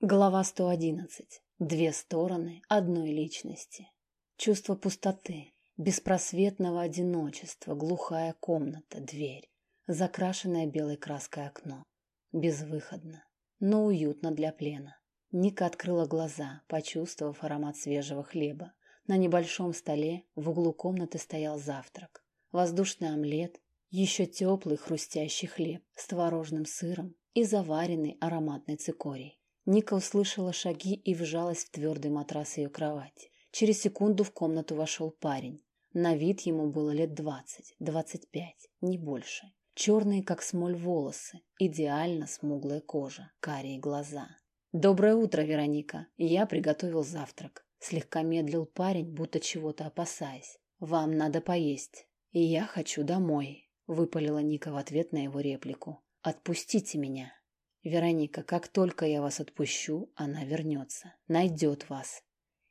Глава 111. Две стороны одной личности. Чувство пустоты, беспросветного одиночества, глухая комната, дверь, закрашенное белой краской окно. Безвыходно, но уютно для плена. Ника открыла глаза, почувствовав аромат свежего хлеба. На небольшом столе в углу комнаты стоял завтрак. Воздушный омлет, еще теплый хрустящий хлеб с творожным сыром и заваренный ароматной цикорией. Ника услышала шаги и вжалась в твердый матрас ее кровати. Через секунду в комнату вошел парень. На вид ему было лет двадцать, двадцать пять, не больше. Черные, как смоль, волосы, идеально смуглая кожа, карие глаза. «Доброе утро, Вероника. Я приготовил завтрак». Слегка медлил парень, будто чего-то опасаясь. «Вам надо поесть. И я хочу домой», — выпалила Ника в ответ на его реплику. «Отпустите меня». Вероника, как только я вас отпущу, она вернется, найдет вас.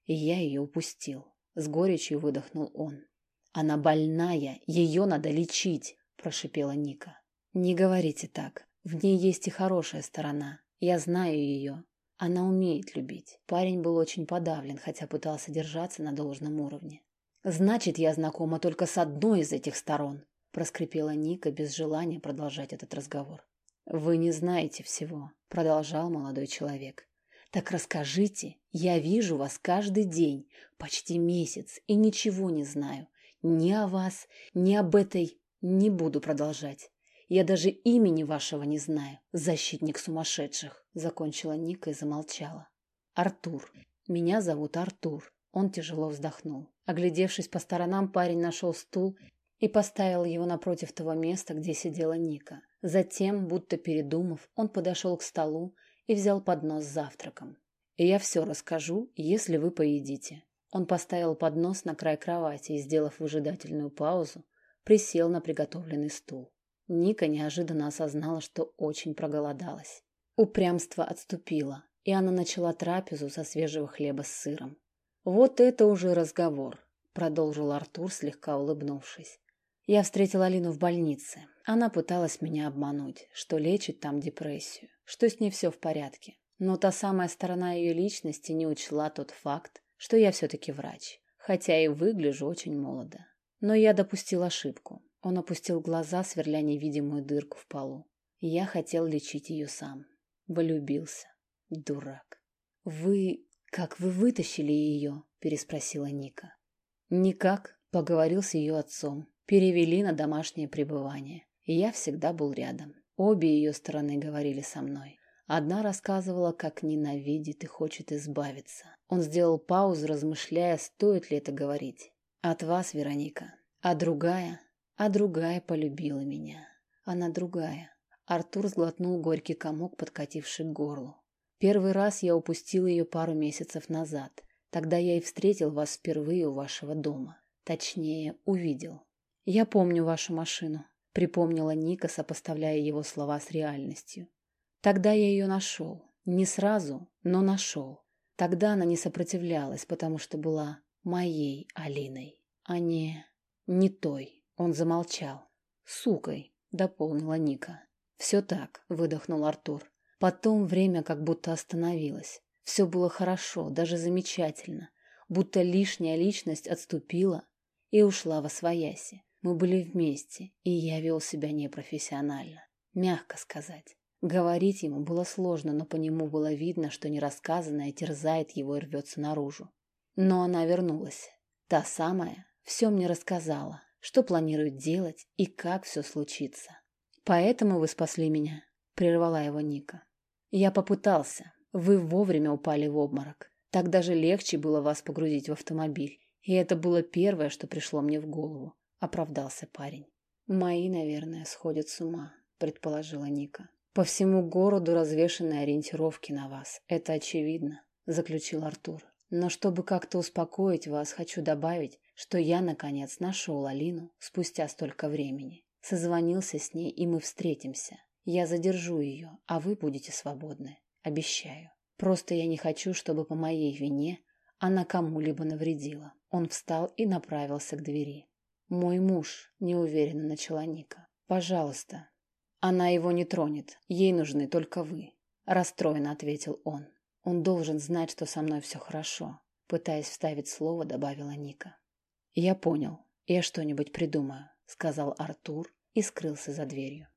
И я ее упустил. С горечью выдохнул он. Она больная, ее надо лечить, прошипела Ника. Не говорите так. В ней есть и хорошая сторона. Я знаю ее. Она умеет любить. Парень был очень подавлен, хотя пытался держаться на должном уровне. Значит, я знакома только с одной из этих сторон, проскрипела Ника без желания продолжать этот разговор. «Вы не знаете всего», — продолжал молодой человек. «Так расскажите, я вижу вас каждый день, почти месяц, и ничего не знаю. Ни о вас, ни об этой... Не буду продолжать. Я даже имени вашего не знаю, защитник сумасшедших», — закончила Ника и замолчала. «Артур. Меня зовут Артур». Он тяжело вздохнул. Оглядевшись по сторонам, парень нашел стул и поставил его напротив того места, где сидела Ника. Затем, будто передумав, он подошел к столу и взял поднос с завтраком. «И я все расскажу, если вы поедите». Он поставил поднос на край кровати и, сделав выжидательную паузу, присел на приготовленный стул. Ника неожиданно осознала, что очень проголодалась. Упрямство отступило, и она начала трапезу со свежего хлеба с сыром. «Вот это уже разговор», — продолжил Артур, слегка улыбнувшись. Я встретила Алину в больнице. Она пыталась меня обмануть, что лечит там депрессию, что с ней все в порядке. Но та самая сторона ее личности не учла тот факт, что я все-таки врач, хотя и выгляжу очень молодо. Но я допустил ошибку. Он опустил глаза, сверля невидимую дырку в полу. Я хотел лечить ее сам. Влюбился. Дурак. «Вы... как вы вытащили ее?» – переспросила Ника. «Никак», – поговорил с ее отцом перевели на домашнее пребывание. И я всегда был рядом. Обе ее стороны говорили со мной. Одна рассказывала, как ненавидит и хочет избавиться. Он сделал паузу, размышляя, стоит ли это говорить. От вас, Вероника. А другая? А другая полюбила меня. Она другая. Артур сглотнул горький комок, подкативший к горлу. Первый раз я упустил ее пару месяцев назад. Тогда я и встретил вас впервые у вашего дома. Точнее, увидел. «Я помню вашу машину», — припомнила Ника, сопоставляя его слова с реальностью. «Тогда я ее нашел. Не сразу, но нашел. Тогда она не сопротивлялась, потому что была моей Алиной, а не... не той». Он замолчал. «Сукой», — дополнила Ника. «Все так», — выдохнул Артур. Потом время как будто остановилось. Все было хорошо, даже замечательно. Будто лишняя личность отступила и ушла во свояси. Мы были вместе, и я вел себя непрофессионально. Мягко сказать. Говорить ему было сложно, но по нему было видно, что нерассказанное терзает его и рвется наружу. Но она вернулась. Та самая все мне рассказала, что планирует делать и как все случится. «Поэтому вы спасли меня», — прервала его Ника. «Я попытался. Вы вовремя упали в обморок. Так даже легче было вас погрузить в автомобиль. И это было первое, что пришло мне в голову. — оправдался парень. «Мои, наверное, сходят с ума», — предположила Ника. «По всему городу развешаны ориентировки на вас. Это очевидно», — заключил Артур. «Но чтобы как-то успокоить вас, хочу добавить, что я, наконец, нашел Алину спустя столько времени. Созвонился с ней, и мы встретимся. Я задержу ее, а вы будете свободны. Обещаю. Просто я не хочу, чтобы по моей вине она кому-либо навредила». Он встал и направился к двери. «Мой муж», — неуверенно начала Ника. «Пожалуйста». «Она его не тронет. Ей нужны только вы», — расстроенно ответил он. Он должен знать, что со мной все хорошо. Пытаясь вставить слово, добавила Ника. Я понял. Я что-нибудь придумаю, сказал Артур и скрылся за дверью.